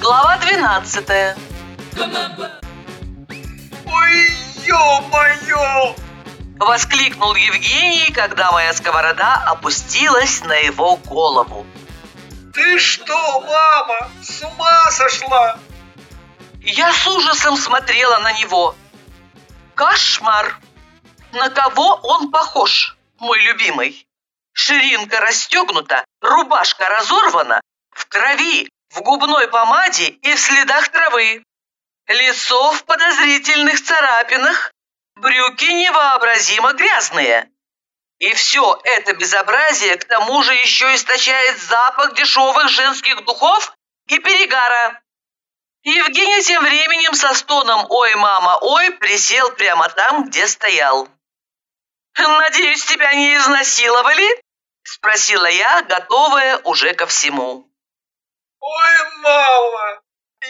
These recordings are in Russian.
Глава 12. Мамба! Ой, ё-моё! Воскликнул Евгений, когда моя сковорода опустилась на его голову. Ты что, мама, с ума сошла? Я с ужасом смотрела на него. Кошмар! На кого он похож, мой любимый? Ширинка расстегнута, рубашка разорвана, в крови, в губной помаде и в следах травы. Лицо в подозрительных царапинах, брюки невообразимо грязные. И все это безобразие к тому же еще источает запах дешевых женских духов и перегара. Евгений тем временем со стоном «Ой, мама, ой» присел прямо там, где стоял. «Надеюсь, тебя не изнасиловали?» – спросила я, готовая уже ко всему. Ой, мама,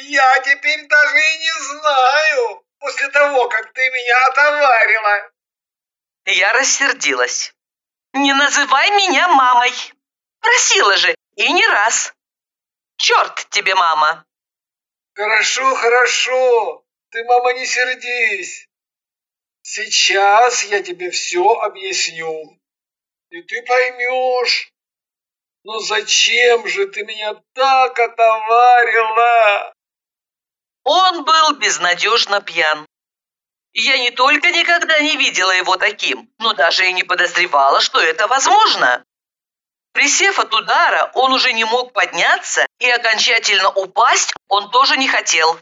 я теперь даже и не знаю, после того, как ты меня отоварила. Я рассердилась. «Не называй меня мамой!» Просила же, и не раз. Черт тебе, мама! Хорошо, хорошо, ты, мама, не сердись. Сейчас я тебе все объясню, и ты поймешь. Но зачем же ты меня так отоварила? Он был безнадежно пьян. Я не только никогда не видела его таким, но даже и не подозревала, что это возможно. Присев от удара, он уже не мог подняться, и окончательно упасть он тоже не хотел.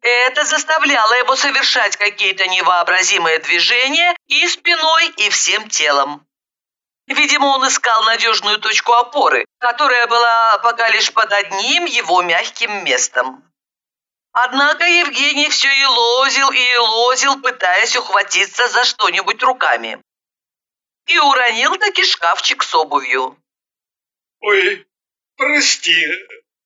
Это заставляло его совершать какие-то невообразимые движения и спиной, и всем телом. Видимо, он искал надежную точку опоры, которая была пока лишь под одним его мягким местом. Однако Евгений все и лозил, и лозил, пытаясь ухватиться за что-нибудь руками. И уронил таки шкафчик с обувью. Ой, прости,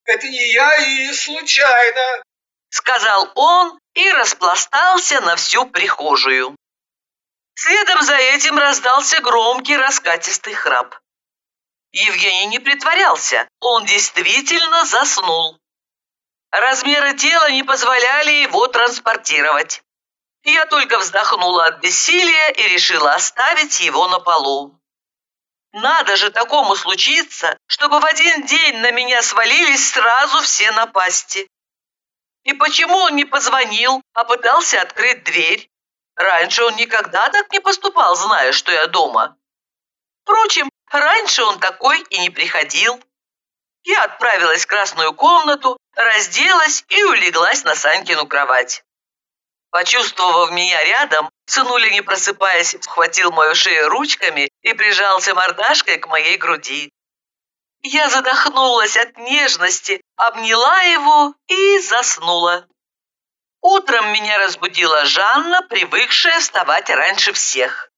это не я и случайно. Сказал он и распластался на всю прихожую. Следом за этим раздался громкий раскатистый храп. Евгений не притворялся, он действительно заснул. Размеры тела не позволяли его транспортировать. Я только вздохнула от бессилия и решила оставить его на полу. Надо же такому случиться, чтобы в один день на меня свалились сразу все напасти. И почему он не позвонил, а пытался открыть дверь? Раньше он никогда так не поступал, зная, что я дома. Впрочем, раньше он такой и не приходил. Я отправилась в красную комнату, разделась и улеглась на Санькину кровать. Почувствовав меня рядом, сынуля, не просыпаясь, схватил мою шею ручками и прижался мордашкой к моей груди. Я задохнулась от нежности, обняла его и заснула. Утром меня разбудила Жанна, привыкшая вставать раньше всех.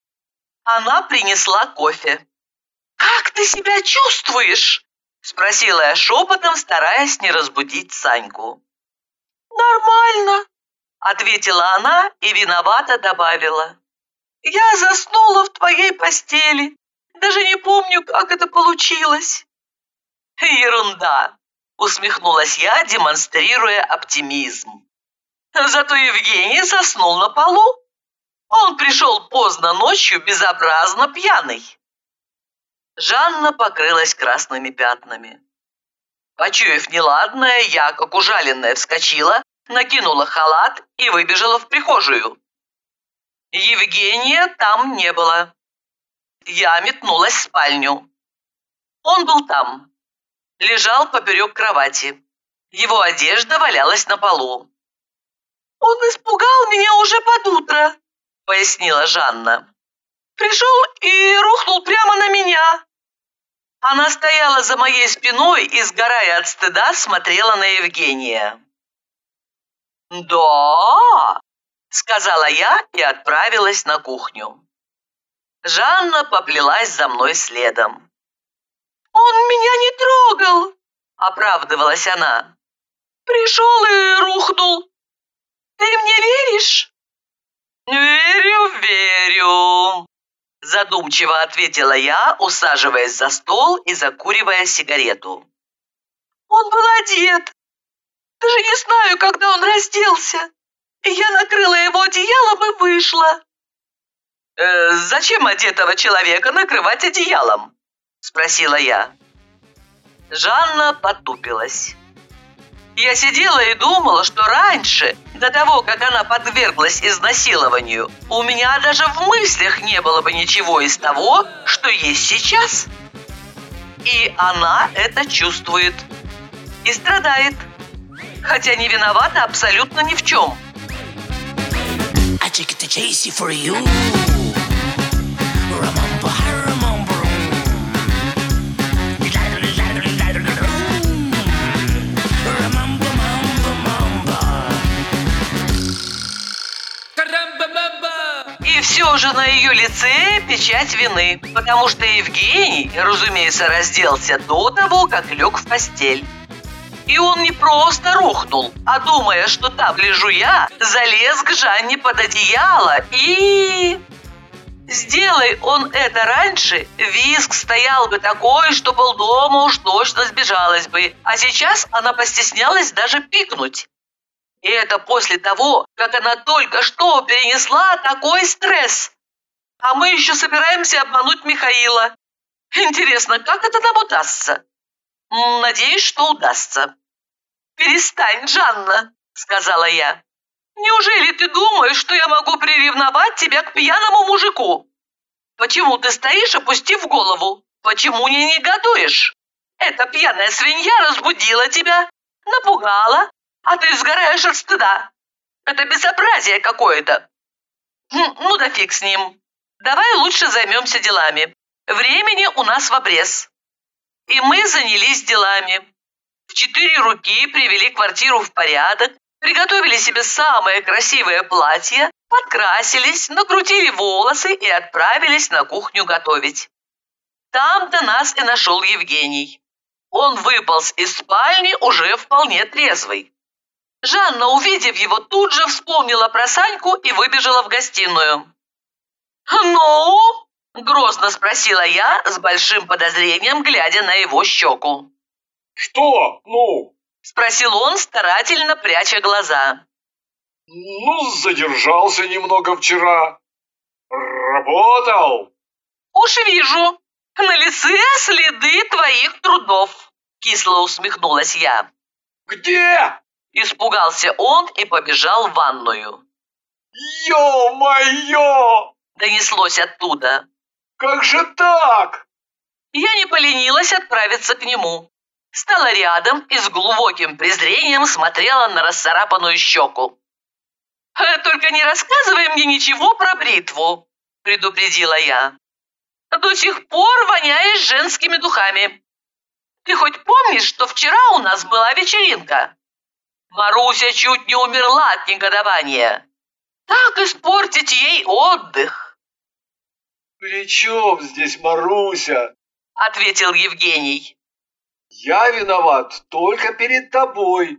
Она принесла кофе. «Как ты себя чувствуешь?» – спросила я шепотом, стараясь не разбудить Саньку. «Нормально», – ответила она и виновато добавила. «Я заснула в твоей постели. Даже не помню, как это получилось». «Ерунда», – усмехнулась я, демонстрируя оптимизм. Зато Евгений заснул на полу. Он пришел поздно ночью, безобразно пьяный. Жанна покрылась красными пятнами. Почуяв неладное, я, как ужаленная, вскочила, накинула халат и выбежала в прихожую. Евгения там не было. Я метнулась в спальню. Он был там. Лежал поперек кровати. Его одежда валялась на полу. «Он испугал меня уже под утро», — пояснила Жанна. «Пришел и рухнул прямо на меня». Она стояла за моей спиной и, сгорая от стыда, смотрела на Евгения. «Да», — сказала я и отправилась на кухню. Жанна поплелась за мной следом. «Он меня не трогал», — оправдывалась она. Пришел и рухнул. Ты мне веришь? Верю, верю, задумчиво ответила я, усаживаясь за стол и закуривая сигарету. Он был одет. Даже не знаю, когда он разделся. Я накрыла его одеялом и вышла. «Э, «Зачем одетого человека накрывать одеялом?» – спросила я. Жанна потупилась. Я сидела и думала, что раньше, до того, как она подверглась изнасилованию, у меня даже в мыслях не было бы ничего из того, что есть сейчас. И она это чувствует. И страдает. Хотя не виновата абсолютно ни в чем. I to chase you for you. И все же на ее лице печать вины, потому что Евгений, разумеется, разделся до того, как лег в постель. И он не просто рухнул, а думая, что там лежу я, залез к Жанне под одеяло и... Сделай он это раньше, виск стоял бы такой, что полдома уж точно сбежалась бы, а сейчас она постеснялась даже пикнуть. И это после того, как она только что перенесла такой стресс. А мы еще собираемся обмануть Михаила. Интересно, как это нам удастся? Надеюсь, что удастся. «Перестань, Жанна», — сказала я. «Неужели ты думаешь, что я могу приревновать тебя к пьяному мужику? Почему ты стоишь, опустив голову? Почему не негодуешь? Эта пьяная свинья разбудила тебя, напугала, а ты сгораешь от стыда. Это безобразие какое-то. Ну да фиг с ним. Давай лучше займемся делами. Времени у нас в обрез. И мы занялись делами. В четыре руки привели квартиру в порядок, приготовили себе самое красивое платье, подкрасились, накрутили волосы и отправились на кухню готовить. Там-то нас и нашел Евгений. Он выполз из спальни уже вполне трезвый. Жанна, увидев его, тут же вспомнила про Саньку и выбежала в гостиную. «Ну?» – грозно спросила я с большим подозрением, глядя на его щеку. Что? Ну? Спросил он, старательно пряча глаза. Ну, задержался немного вчера. Работал. «Уж вижу, на лице следы твоих трудов», – кисло усмехнулась я. Где? Испугался он и побежал в ванную. Ё-моё! Донеслось оттуда. Как же так? Я не поленилась отправиться к нему. Стала рядом и с глубоким презрением смотрела на расцарапанную щеку. «Э, «Только не рассказывай мне ничего про бритву», – предупредила я. «До сих пор воняешь женскими духами. Ты хоть помнишь, что вчера у нас была вечеринка? Маруся чуть не умерла от негодования. Так испортить ей отдых», При чем здесь Маруся? – ответил Евгений. Я виноват только перед тобой.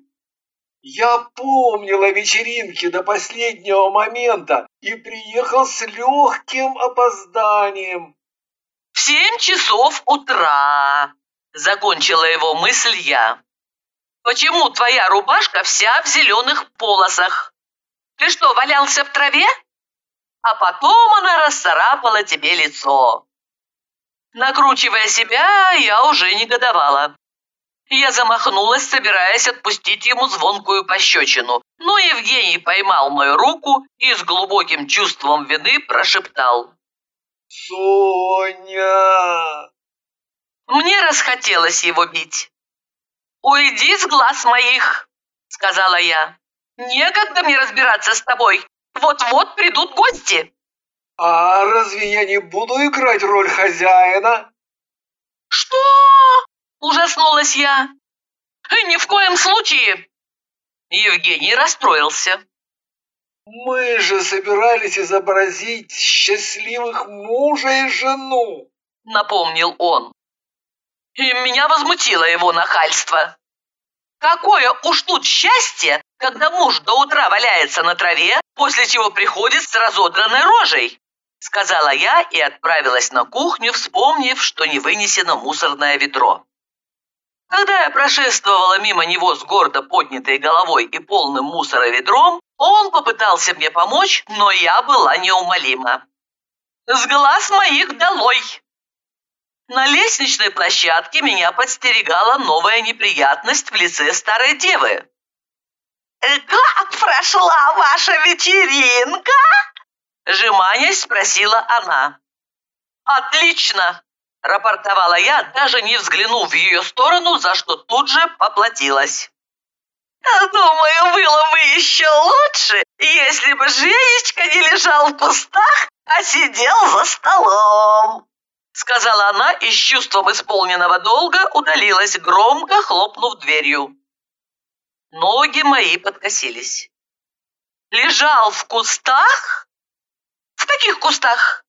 Я помнил о вечеринке до последнего момента и приехал с легким опозданием. «В семь часов утра», – закончила его мысль я. «Почему твоя рубашка вся в зеленых полосах? Ты что, валялся в траве? А потом она расцарапала тебе лицо». Накручивая себя, я уже негодовала. Я замахнулась, собираясь отпустить ему звонкую пощечину, но Евгений поймал мою руку и с глубоким чувством вины прошептал. Соня! Мне расхотелось его бить. «Уйди с глаз моих», — сказала я. «Некогда мне разбираться с тобой. Вот-вот придут гости». А разве я не буду играть роль хозяина? «Что?» – ужаснулась я. «Ни в коем случае!» Евгений расстроился. Мы же собирались изобразить счастливых мужа и жену. Напомнил он. И меня возмутило его нахальство. Какое уж тут счастье, когда муж до утра валяется на траве, после чего приходит с разодранной рожей!» Сказала я и отправилась на кухню, вспомнив, что не вынесено мусорное ведро. Когда я прошествовала мимо него с гордо поднятой головой и полным мусора ведром, он попытался мне помочь, но я была неумолима. «С глаз моих долой!» На лестничной площадке меня подстерегала новая неприятность в лице старой девы. «Как прошла ваша вечеринка?» Жеманясь спросила она. «Отлично!» – рапортовала я, даже не взглянув в ее сторону, за что тут же поплатилась. «Думаю, было бы еще лучше, если бы Женечка не лежал в кустах, а сидел за столом!» Сказала она и с чувством исполненного долга удалилась, громко хлопнув дверью. Ноги мои подкосились. «Лежал в кустах? В каких кустах?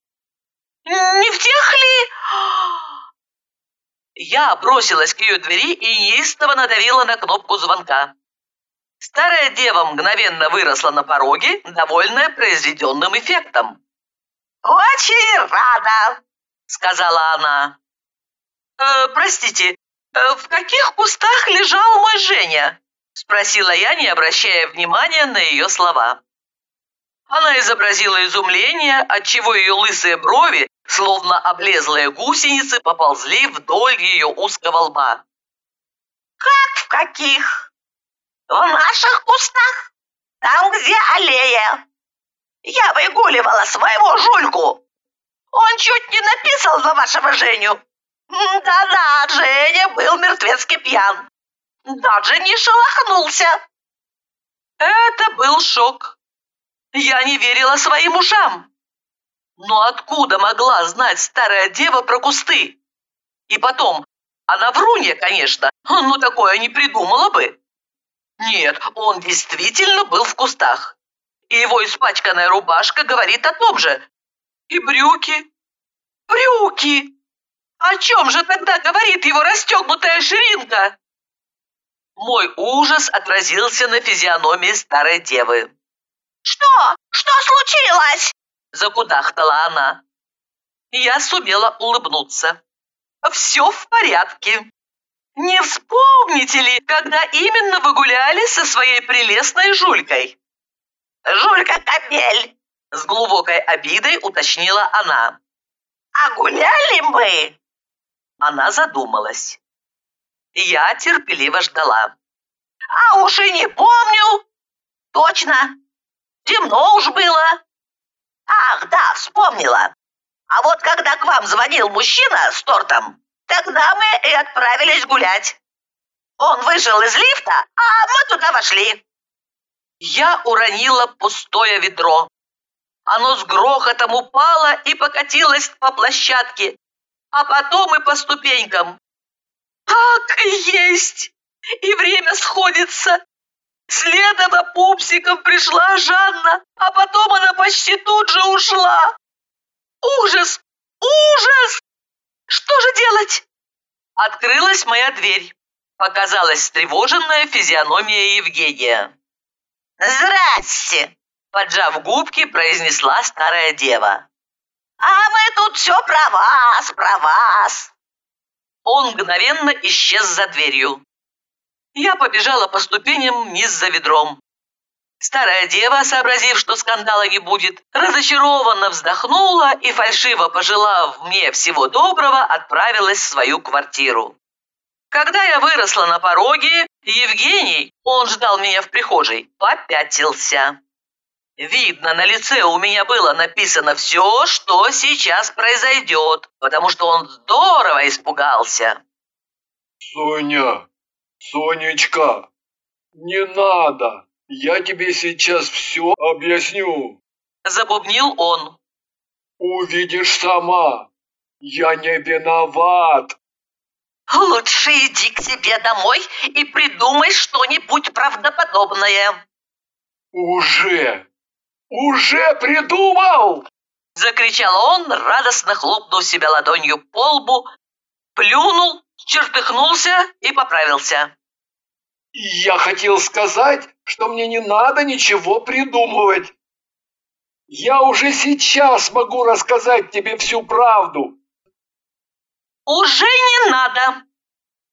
Не в тех ли?» Я бросилась к ее двери и неистово надавила на кнопку звонка. Старая дева мгновенно выросла на пороге, довольная произведенным эффектом. «Очень рада!» — сказала она. «Э, «Простите, э, в каких кустах лежал мой Женя?» — спросила я, не обращая внимания на ее слова. Она изобразила изумление, отчего ее лысые брови, словно облезлые гусеницы, поползли вдоль ее узкого лба. «Как в каких?» «В наших кустах, там, где аллея. Я выгуливала своего жульку. Он чуть не написал за вашего Женю. Да-да, Женя был мертвецки пьян. Даже не шелохнулся. Это был шок. Я не верила своим ушам. Но откуда могла знать старая дева про кусты? И потом, она врунья, конечно, но такое не придумала бы. Нет, он действительно был в кустах. И его испачканная рубашка говорит о том же. И брюки. Брюки! О чем же тогда говорит его расстегнутая ширинка? Мой ужас отразился на физиономии старой девы. «Что? Что случилось?» – закудахтала она. Я сумела улыбнуться. «Все в порядке. Не вспомните ли, когда именно вы гуляли со своей прелестной Жулькой?» «Жулька-кобель!» – с глубокой обидой уточнила она. «А гуляли мы?» Она задумалась. Я терпеливо ждала. «А уж и не помню!» «Точно! Темно уж было!» «Ах, да, вспомнила! А вот когда к вам звонил мужчина с тортом, тогда мы и отправились гулять. Он вышел из лифта, а мы туда вошли». Я уронила пустое ведро. Оно с грохотом упало и покатилось по площадке, а потом и по ступенькам. Так и есть! И время сходится. Следом за пупсиком пришла Жанна, а потом она почти тут же ушла. Ужас! Ужас! Что же делать? Открылась моя дверь. Показалась встревоженная физиономия Евгения. «Здрасте!» – поджав губки, произнесла старая дева. «А мы тут все про вас, про вас!» Он мгновенно исчез за дверью. Я побежала по ступеням вниз за ведром. Старая дева, сообразив, что скандала не будет, разочарованно вздохнула и, фальшиво пожелав мне всего доброго, отправилась в свою квартиру. Когда я выросла на пороге, Евгений, он ждал меня в прихожей, попятился. Видно, на лице у меня было написано все, что сейчас произойдет, потому что он здорово испугался. Соня, Сонечка, не надо, я тебе сейчас все объясню. Забубнил он. Увидишь сама, я не виноват. Лучше иди к себе домой и придумай что-нибудь правдоподобное. Уже, уже придумал! Закричал он, радостно хлопнув себя ладонью по лбу, плюнул, чертыхнулся и поправился. Я хотел сказать, что мне не надо ничего придумывать. Я уже сейчас могу рассказать тебе всю правду. Уже не надо.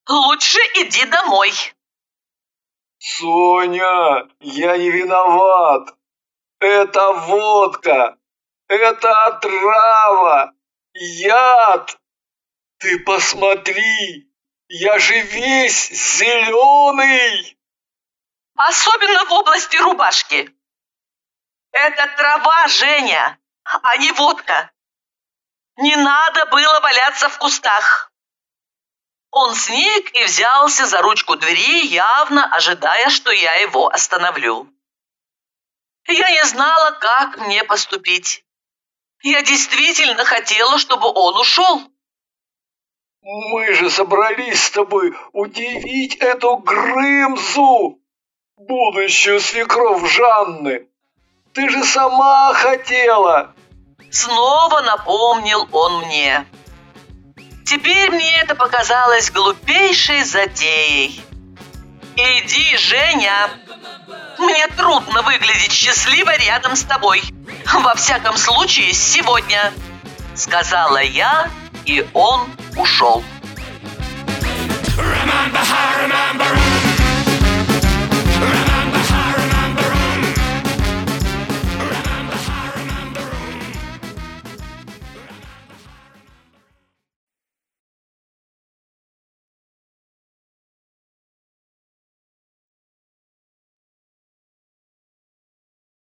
Лучше иди домой. Соня, я не виноват. Это водка. Это отрава. Яд. Ты посмотри, я же весь зеленый. Особенно в области рубашки. Это трава, Женя, а не водка. Не надо было валяться в кустах. Он сник и взялся за ручку двери, явно ожидая, что я его остановлю. Я не знала, как мне поступить. Я действительно хотела, чтобы он ушел. Мы же собрались с тобой удивить эту Грымзу, будущую свекровь Жанны. Ты же сама хотела. Снова напомнил он мне. Теперь мне это показалось глупейшей затеей. Иди, Женя. Мне трудно выглядеть счастливо рядом с тобой. Во всяком случае, сегодня. Сказала я, и он ушел. Remember, remember,